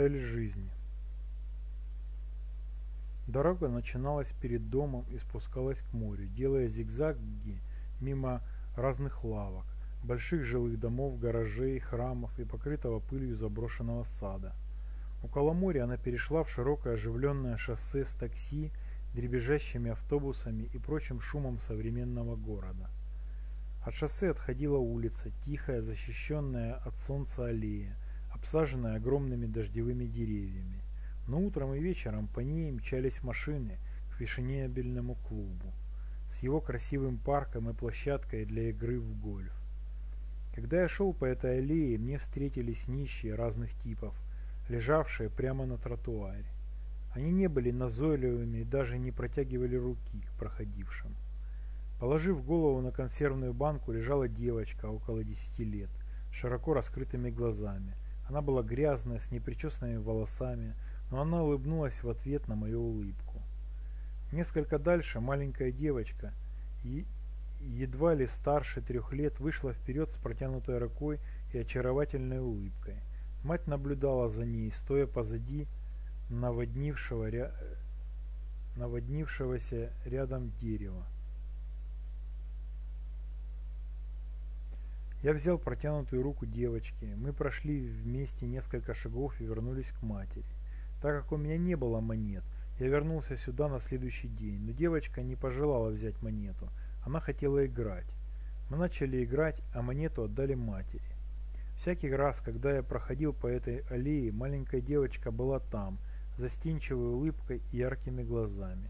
Цель жизни. Дорога начиналась перед домом и спускалась к морю, делая зигзаги мимо разных лавок, больших жилых домов, гаражей, храмов и покрытого пылью заброшенного сада. Около моря она перешла в широкое оживленное шоссе с такси, дребезжащими автобусами и прочим шумом современного города. От шоссе отходила улица, тихая, защищенная от солнца аллея, обсаженная огромными дождевыми деревьями. Но утром и вечером по ней мчались машины к фешенебельному клубу с его красивым парком и площадкой для игры в гольф. Когда я шел по этой аллее, мне встретились нищие разных типов, лежавшие прямо на тротуаре. Они не были назойливыми и даже не протягивали руки к проходившим. Положив голову на консервную банку, лежала девочка около десяти лет, широко раскрытыми глазами. Она была грязная, с непричесанными волосами, но она улыбнулась в ответ на мою улыбку. Несколько дальше маленькая девочка, едва ли старше трех лет, вышла вперед с протянутой рукой и очаровательной улыбкой. Мать наблюдала за ней, стоя позади наводнившего, ря... наводнившегося рядом дерева. Я взял протянутую руку девочки. Мы прошли вместе несколько шагов и вернулись к матери. Так как у меня не было монет, я вернулся сюда на следующий день, но девочка не пожелала взять монету. Она хотела играть. Мы начали играть, а монету отдали матери. Всякий раз, когда я проходил по этой аллее, маленькая девочка была там, застенчивой улыбкой и яркими глазами.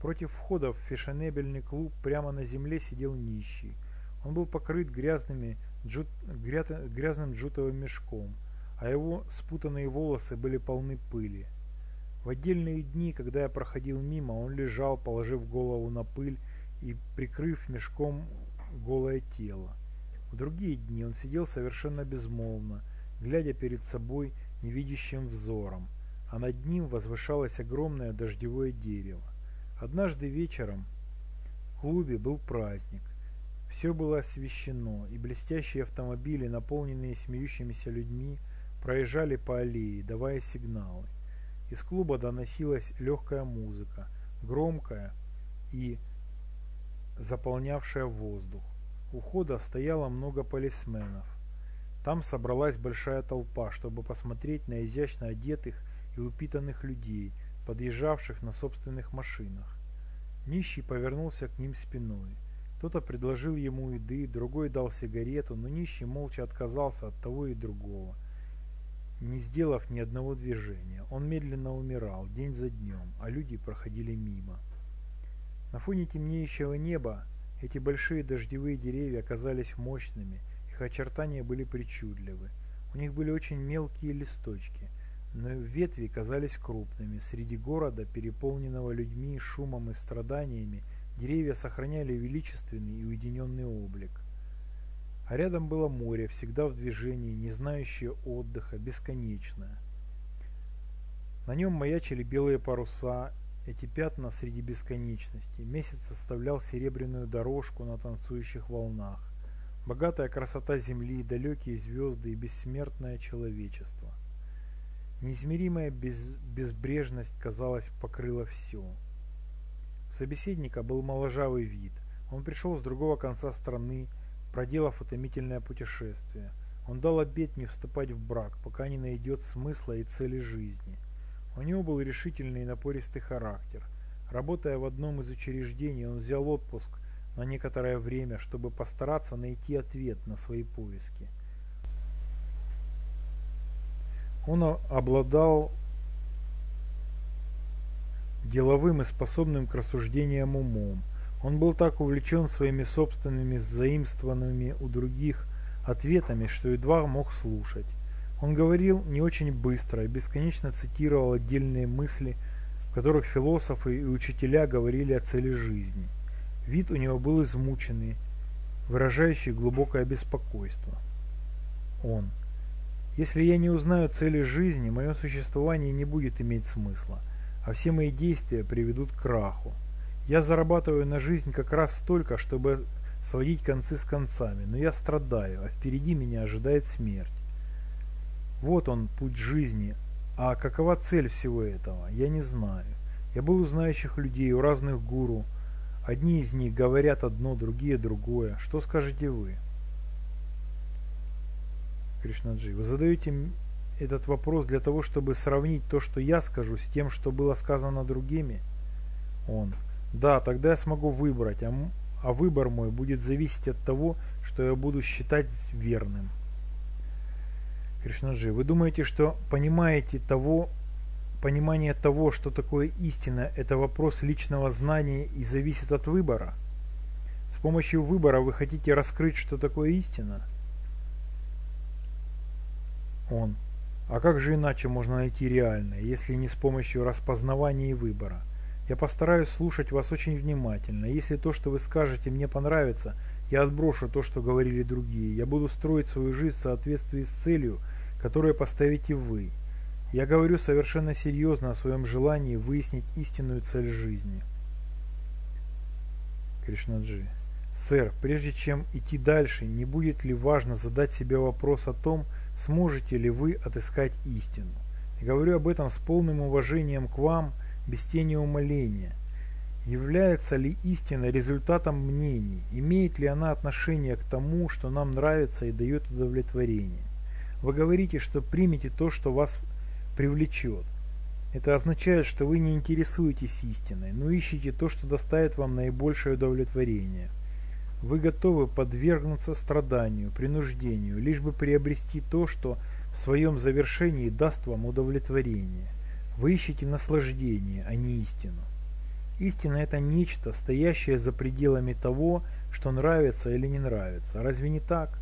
Против входа в фешенебельный клуб прямо на земле сидел нищий – он был покрыт грязными, джут, грязным джутовым мешком, а его спутанные волосы были полны пыли. В отдельные дни, когда я проходил мимо, он лежал, положив голову на пыль и прикрыв мешком голое тело. В другие дни он сидел совершенно безмолвно, глядя перед собой невидящим взором, а над ним возвышалось огромное дождевое дерево. Однажды вечером в клубе был праздник. Все было освещено, и блестящие автомобили, наполненные смеющимися людьми, проезжали по аллее, давая сигналы. Из клуба доносилась легкая музыка, громкая и заполнявшая воздух. У входа стояло много полисменов. Там собралась большая толпа, чтобы посмотреть на изящно одетых и упитанных людей, подъезжавших на собственных машинах. Нищий повернулся к ним спиной. Кто-то предложил ему еды, другой дал сигарету, но нищий молча отказался от того и другого, не сделав ни одного движения. Он медленно умирал, день за днем, а люди проходили мимо. На фоне темнеющего неба эти большие дождевые деревья оказались мощными, их очертания были причудливы. У них были очень мелкие листочки, но ветви казались крупными. Среди города, переполненного людьми, шумом и страданиями, Деревья сохраняли величественный и уединенный облик. А рядом было море, всегда в движении, не знающее отдыха, бесконечное. На нем маячили белые паруса, эти пятна среди бесконечности. Месяц составлял серебряную дорожку на танцующих волнах. Богатая красота земли, далекие звезды и бессмертное человечество. Неизмеримая без, безбрежность, казалось, покрыла все. Собеседника был моложавый вид. Он пришел с другого конца страны, проделав утомительное путешествие. Он дал обет не вступать в брак, пока не найдет смысла и цели жизни. У него был решительный и напористый характер. Работая в одном из учреждений, он взял отпуск на некоторое время, чтобы постараться найти ответ на свои поиски. Он обладал деловым и способным к рассуждениям умом. Он был так увлечен своими собственными заимствованными у других ответами, что едва мог слушать. Он говорил не очень быстро и бесконечно цитировал отдельные мысли, в которых философы и учителя говорили о цели жизни. Вид у него был измученный, выражающий глубокое беспокойство. Он. Если я не узнаю цели жизни, мое существование не будет иметь смысла а все мои действия приведут к краху. Я зарабатываю на жизнь как раз столько, чтобы сводить концы с концами, но я страдаю, а впереди меня ожидает смерть. Вот он, путь жизни, А какова цель всего этого, я не знаю. Я был у знающих людей, у разных гуру. Одни из них говорят одно, другие другое. Что скажете вы? Кришнаджи, вы задаете этот вопрос для того, чтобы сравнить то, что я скажу, с тем, что было сказано другими? Он. Да, тогда я смогу выбрать, а, а выбор мой будет зависеть от того, что я буду считать верным. Кришнаджи, вы думаете, что понимаете того, понимание того, что такое истина, это вопрос личного знания и зависит от выбора? С помощью выбора вы хотите раскрыть, что такое истина? Он. А как же иначе можно найти реальное, если не с помощью распознавания и выбора? Я постараюсь слушать вас очень внимательно. Если то, что вы скажете, мне понравится, я отброшу то, что говорили другие. Я буду строить свою жизнь в соответствии с целью, которую поставите вы. Я говорю совершенно серьезно о своем желании выяснить истинную цель жизни. Кришнаджи. Сэр, прежде чем идти дальше, не будет ли важно задать себе вопрос о том, сможете ли вы отыскать истину? Я говорю об этом с полным уважением к вам – без тени умоления. Является ли истина результатом мнений? Имеет ли она отношение к тому, что нам нравится и дает удовлетворение? Вы говорите, что примете то, что вас привлечет. Это означает, что вы не интересуетесь истиной, но ищете то, что доставит вам наибольшее удовлетворение. Вы готовы подвергнуться страданию, принуждению, лишь бы приобрести то, что в своем завершении даст вам удовлетворение. Вы ищете наслаждение, а не истину. Истина – это нечто, стоящее за пределами того, что нравится или не нравится. Разве не так?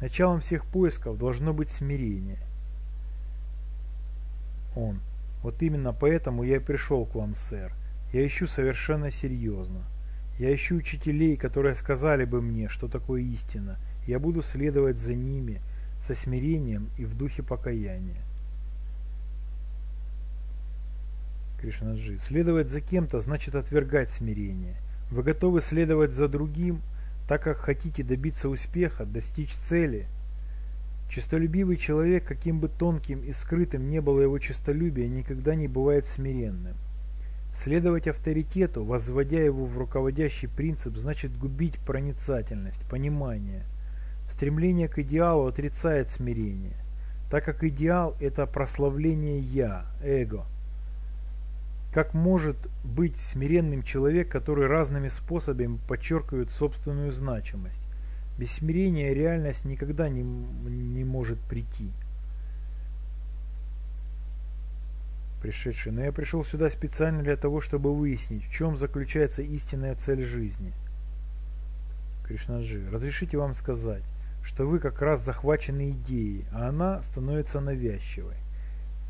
Началом всех поисков должно быть смирение. Он. Вот именно поэтому я и пришел к вам, сэр. Я ищу совершенно серьезно. Я ищу учителей, которые сказали бы мне, что такое истина. Я буду следовать за ними со смирением и в духе покаяния. Кришнаджи. Следовать за кем-то значит отвергать смирение. Вы готовы следовать за другим, так как хотите добиться успеха, достичь цели. Чистолюбивый человек, каким бы тонким и скрытым не было его честолюбие, никогда не бывает смиренным. Следовать авторитету, возводя его в руководящий принцип, значит губить проницательность, понимание. Стремление к идеалу отрицает смирение, так как идеал – это прославление «я», эго – как может быть смиренным человек, который разными способами подчеркивает собственную значимость? Без смирения реальность никогда не, не может прийти. Пришедший, но я пришел сюда специально для того, чтобы выяснить, в чем заключается истинная цель жизни. Кришнаджи, разрешите вам сказать, что вы как раз захвачены идеей, а она становится навязчивой.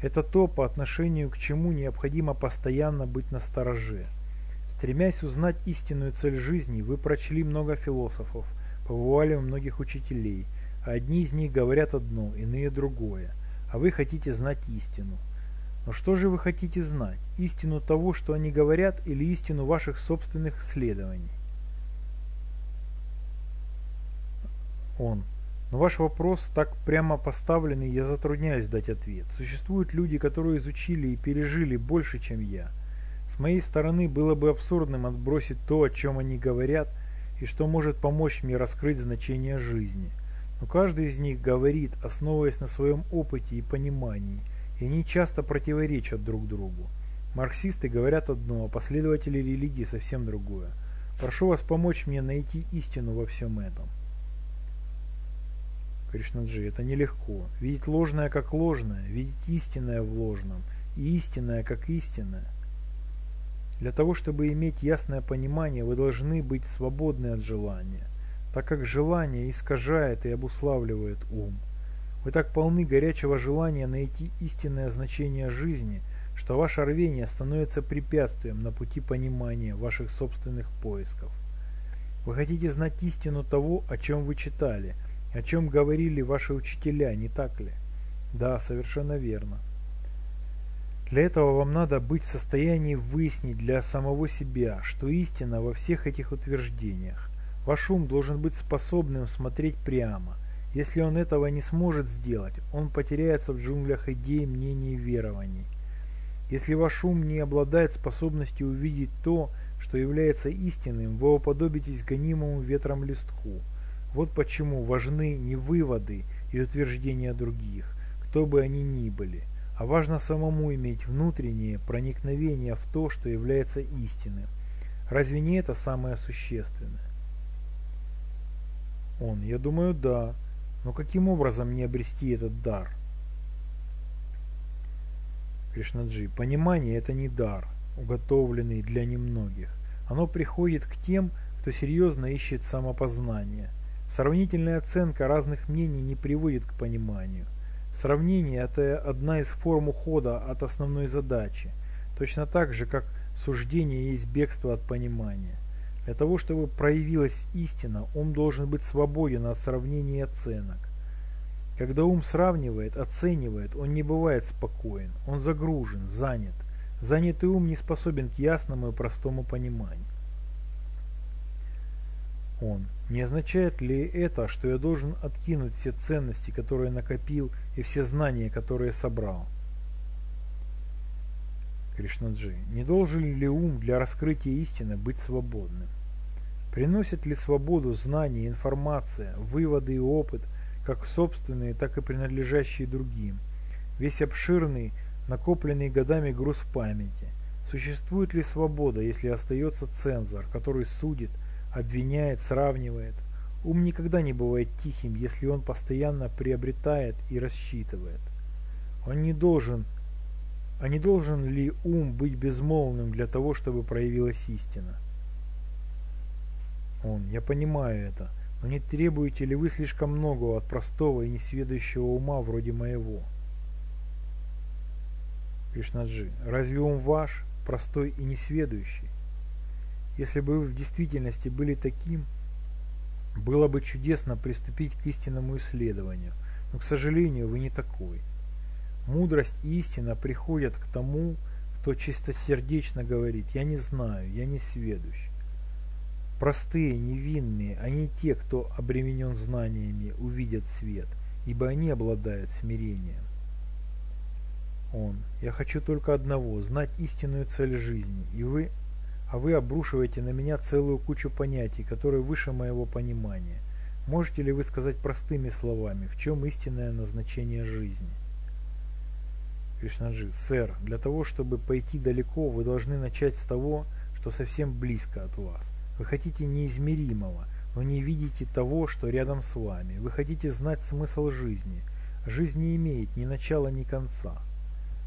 Это то, по отношению к чему необходимо постоянно быть настороже. Стремясь узнать истинную цель жизни, вы прочли много философов, побывали у многих учителей. Одни из них говорят одно, иные другое, а вы хотите знать истину. Но что же вы хотите знать? Истину того, что они говорят, или истину ваших собственных исследований? Он. Но ваш вопрос так прямо поставленный, я затрудняюсь дать ответ. Существуют люди, которые изучили и пережили больше, чем я. С моей стороны было бы абсурдным отбросить то, о чем они говорят, и что может помочь мне раскрыть значение жизни. Но каждый из них говорит, основываясь на своем опыте и понимании, и они часто противоречат друг другу. Марксисты говорят одно, а последователи религии совсем другое. Прошу вас помочь мне найти истину во всем этом. Кришнаджи, это нелегко. Видеть ложное как ложное, видеть истинное в ложном, и истинное как истинное. Для того, чтобы иметь ясное понимание, вы должны быть свободны от желания, так как желание искажает и обуславливает ум. Вы так полны горячего желания найти истинное значение жизни, что ваше рвение становится препятствием на пути понимания ваших собственных поисков. Вы хотите знать истину того, о чем вы читали – о чем говорили ваши учителя, не так ли? Да, совершенно верно. Для этого вам надо быть в состоянии выяснить для самого себя, что истина во всех этих утверждениях. Ваш ум должен быть способным смотреть прямо. Если он этого не сможет сделать, он потеряется в джунглях идей, мнений и верований. Если ваш ум не обладает способностью увидеть то, что является истинным, вы уподобитесь гонимому ветром листку. Вот почему важны не выводы и утверждения других, кто бы они ни были, а важно самому иметь внутреннее проникновение в то, что является истинным. Разве не это самое существенное? Он, я думаю, да. Но каким образом мне обрести этот дар? Кришнаджи, понимание это не дар, уготовленный для немногих. Оно приходит к тем, кто серьезно ищет самопознание. Сравнительная оценка разных мнений не приводит к пониманию. Сравнение – это одна из форм ухода от основной задачи, точно так же, как суждение есть бегство от понимания. Для того, чтобы проявилась истина, ум должен быть свободен от сравнений и оценок. Когда ум сравнивает, оценивает, он не бывает спокоен, он загружен, занят. Занятый ум не способен к ясному и простому пониманию. Он. Не означает ли это, что я должен откинуть все ценности, которые накопил, и все знания, которые собрал? Кришнаджи. Не должен ли ум для раскрытия истины быть свободным? Приносит ли свободу знания, информация, выводы и опыт, как собственные, так и принадлежащие другим? Весь обширный, накопленный годами груз памяти. Существует ли свобода, если остается цензор, который судит, обвиняет, сравнивает? Ум никогда не бывает тихим, если он постоянно приобретает и рассчитывает. Он не должен, а не должен ли ум быть безмолвным для того, чтобы проявилась истина? Он, я понимаю это, но не требуете ли вы слишком многого от простого и несведущего ума вроде моего? Кришнаджи, разве ум ваш, простой и несведущий? Если бы вы в действительности были таким, было бы чудесно приступить к истинному исследованию, но, к сожалению, вы не такой. Мудрость и истина приходят к тому, кто чистосердечно говорит «я не знаю, я не сведущ». Простые, невинные, а не те, кто обременен знаниями, увидят свет, ибо они обладают смирением. Он. Я хочу только одного – знать истинную цель жизни, и вы, а вы обрушиваете на меня целую кучу понятий, которые выше моего понимания. Можете ли вы сказать простыми словами, в чем истинное назначение жизни? Кришнаджи, сэр, для того, чтобы пойти далеко, вы должны начать с того, что совсем близко от вас. Вы хотите неизмеримого, но не видите того, что рядом с вами. Вы хотите знать смысл жизни. Жизнь не имеет ни начала, ни конца.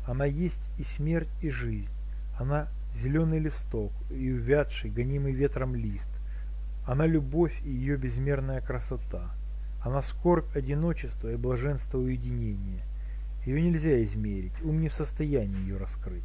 Она есть и смерть, и жизнь. Она зеленый листок и увядший, гонимый ветром лист. Она любовь и ее безмерная красота. Она скорбь одиночества и блаженство уединения. Ее нельзя измерить, ум не в состоянии ее раскрыть.